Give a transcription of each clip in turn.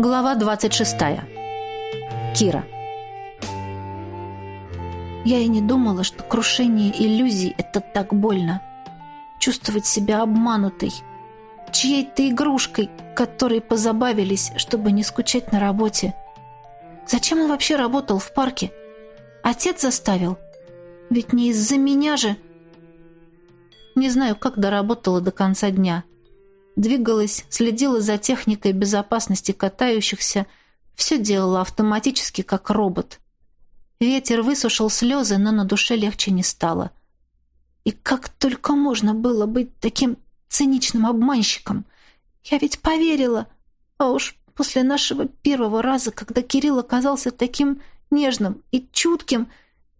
Глава 26. Кира. Я и не думала, что крушение иллюзий — это так больно. Чувствовать себя обманутой, чьей-то игрушкой, которой позабавились, чтобы не скучать на работе. Зачем он вообще работал в парке? Отец заставил. Ведь не из-за меня же. Не знаю, как доработала до конца дня. Двигалась, следила за техникой безопасности катающихся, все делала автоматически, как робот. Ветер высушил слезы, но на душе легче не стало. И как только можно было быть таким циничным обманщиком? Я ведь поверила. А уж после нашего первого раза, когда Кирилл оказался таким нежным и чутким,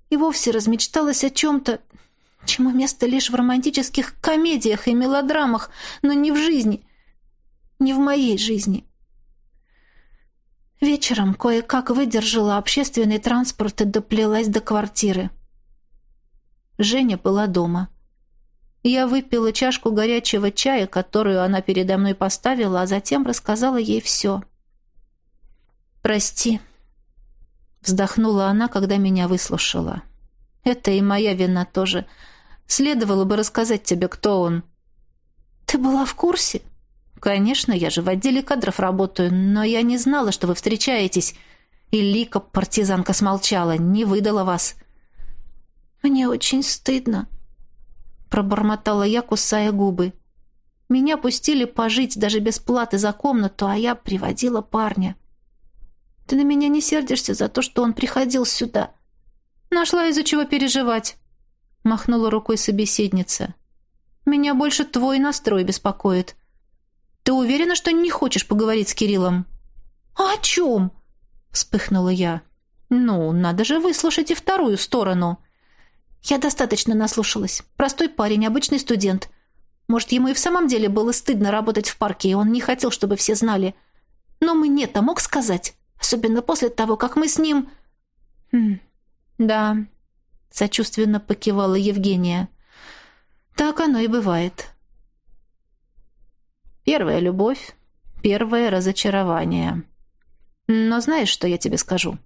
и вовсе размечталась о чем-то, чему место лишь в романтических комедиях и мелодрамах, но не в жизни, не в моей жизни. Вечером кое-как выдержала общественный транспорт и доплелась до квартиры. Женя была дома. Я выпила чашку горячего чая, которую она передо мной поставила, а затем рассказала ей все. «Прости», — вздохнула она, когда меня выслушала. «Это и моя вина тоже. Следовало бы рассказать тебе, кто он». «Ты была в курсе?» «Конечно, я же в отделе кадров работаю, но я не знала, что вы встречаетесь». И Лика, партизанка, смолчала, не выдала вас. «Мне очень стыдно», — пробормотала я, кусая губы. «Меня пустили пожить даже без платы за комнату, а я приводила парня. Ты на меня не сердишься за то, что он приходил сюда?» «Нашла из-за чего переживать», — махнула рукой собеседница. «Меня больше твой настрой беспокоит. Ты уверена, что не хочешь поговорить с Кириллом?» «А о чем?» — вспыхнула я. «Ну, надо же выслушать и вторую сторону». «Я достаточно наслушалась. Простой парень, обычный студент. Может, ему и в самом деле было стыдно работать в парке, и он не хотел, чтобы все знали. Но мне-то мог сказать, особенно после того, как мы с ним...» хм, «Да», — сочувственно покивала Евгения. «Так оно и бывает». Первая любовь, первое разочарование. Но знаешь, что я тебе скажу?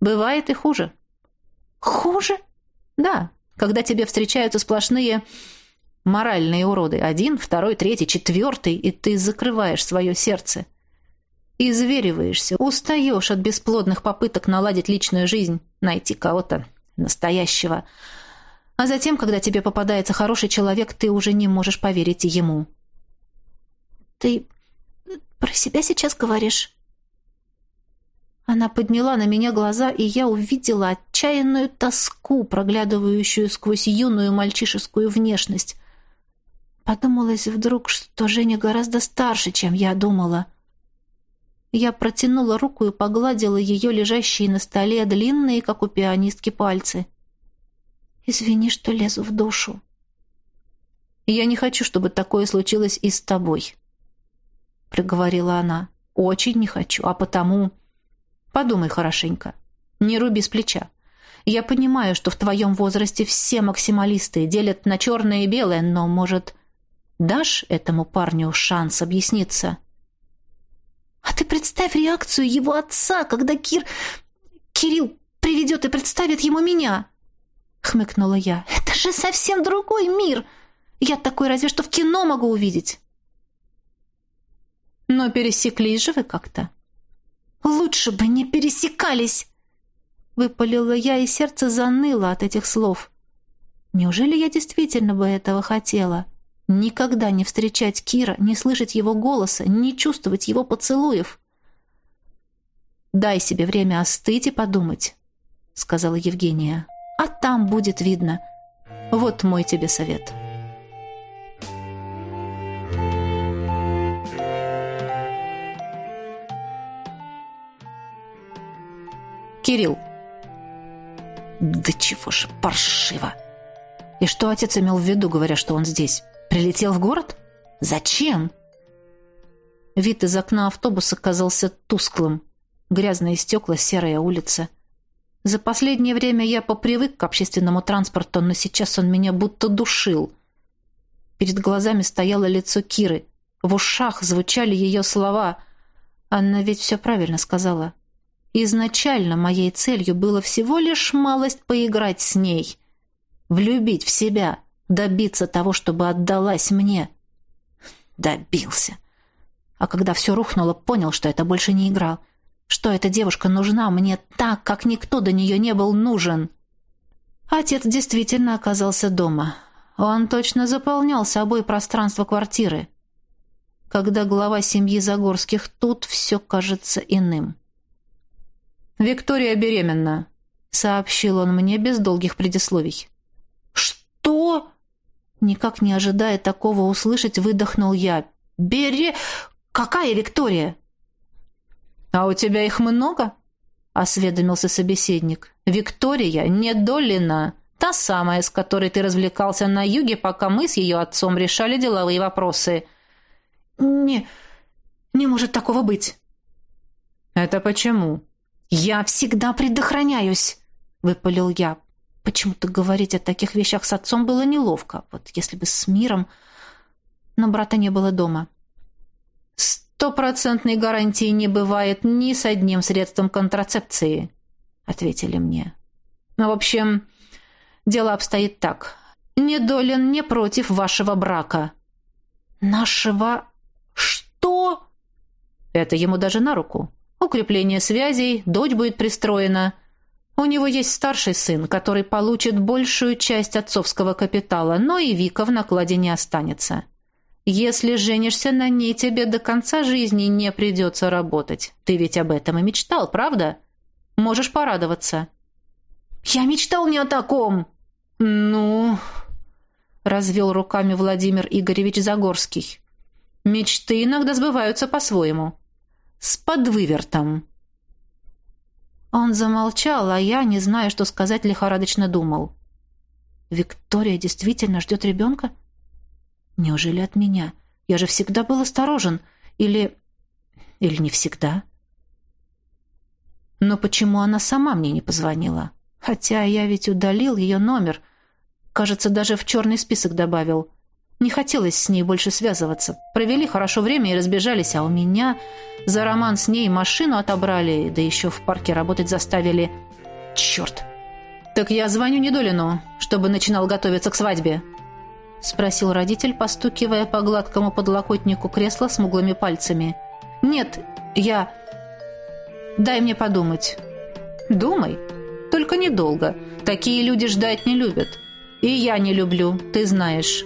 Бывает и хуже. Хуже? Да, когда тебе встречаются сплошные моральные уроды. Один, второй, третий, четвертый, и ты закрываешь свое сердце. Извериваешься, устаешь от бесплодных попыток наладить личную жизнь, найти кого-то настоящего. А затем, когда тебе попадается хороший человек, ты уже не можешь поверить ему. «Ты про себя сейчас говоришь?» Она подняла на меня глаза, и я увидела отчаянную тоску, проглядывающую сквозь юную мальчишескую внешность. Подумалось вдруг, что Женя гораздо старше, чем я думала. Я протянула руку и погладила ее лежащие на столе длинные, как у пианистки, пальцы. «Извини, что лезу в душу». «Я не хочу, чтобы такое случилось и с тобой», — проговорила она. «Очень не хочу, а потому...» «Подумай хорошенько. Не руби с плеча. Я понимаю, что в твоем возрасте все максималисты делят на черное и белое, но, может, дашь этому парню шанс объясниться?» «А ты представь реакцию его отца, когда Кир... Кирилл приведет и представит ему меня!» — хмыкнула я. «Это же совсем другой мир! Я такой разве что в кино могу увидеть!» Но пересеклись же вы как-то. Лучше бы не пересекались, выпалила я, и сердце заныло от этих слов. Неужели я действительно бы этого хотела? Никогда не встречать Кира, не слышать его голоса, не чувствовать его поцелуев. Дай себе время остыть и подумать, сказала Евгения. А там будет видно. Вот мой тебе совет. Кирилл. Да чего ж паршиво. И что отец имел в виду, говоря, что он здесь? Прилетел в город? Зачем? Вид из окна автобуса казался тусклым. Грязные стекла, серая улица. За последнее время я попривык к общественному транспорту, но сейчас он меня будто душил. Перед глазами стояло лицо Киры. В ушах звучали ее слова — Анна ведь все правильно сказала. Изначально моей целью было всего лишь малость поиграть с ней, влюбить в себя, добиться того, чтобы отдалась мне. Добился. А когда все рухнуло, понял, что это больше не играл, что эта девушка нужна мне так, как никто до нее не был нужен. Отец действительно оказался дома. Он точно заполнял собой пространство квартиры. Когда глава семьи Загорских тут, все кажется иным. «Виктория беременна», — сообщил он мне без долгих предисловий. «Что?» Никак не ожидая такого услышать, выдохнул я. «Бери... Какая Виктория?» «А у тебя их много?» — осведомился собеседник. «Виктория Недолина, та самая, с которой ты развлекался на юге, пока мы с ее отцом решали деловые вопросы». «Не... не может такого быть». «Это почему?» «Я всегда предохраняюсь», — выпалил я. Почему-то говорить о таких вещах с отцом было неловко. Вот если бы с миром... Но брата не было дома. «Стопроцентной гарантии не бывает ни с одним средством контрацепции», — ответили мне. «Ну, в общем, дело обстоит так. Недолен не против вашего брака». «Нашего... что?» «Это ему даже на руку. Укрепление связей, дочь будет пристроена. У него есть старший сын, который получит большую часть отцовского капитала, но и Вика в накладе не останется. Если женишься на ней, тебе до конца жизни не придется работать. Ты ведь об этом и мечтал, правда? Можешь порадоваться. Я мечтал не о таком. Ну, развел руками Владимир Игоревич Загорский. Мечты иногда сбываются по-своему с подвывертом. Он замолчал, а я, не зная, что сказать, лихорадочно думал. Виктория действительно ждет ребенка? Неужели от меня? Я же всегда был осторожен. Или... или не всегда? Но почему она сама мне не позвонила? Хотя я ведь удалил ее номер. Кажется, даже в черный список добавил. Не хотелось с ней больше связываться. Провели хорошо время и разбежались, а у меня за роман с ней машину отобрали, да еще в парке работать заставили. Черт! Так я звоню Недолину, чтобы начинал готовиться к свадьбе. Спросил родитель, постукивая по гладкому подлокотнику кресла смуглыми пальцами. Нет, я... Дай мне подумать. Думай. Только недолго. Такие люди ждать не любят. И я не люблю, ты знаешь.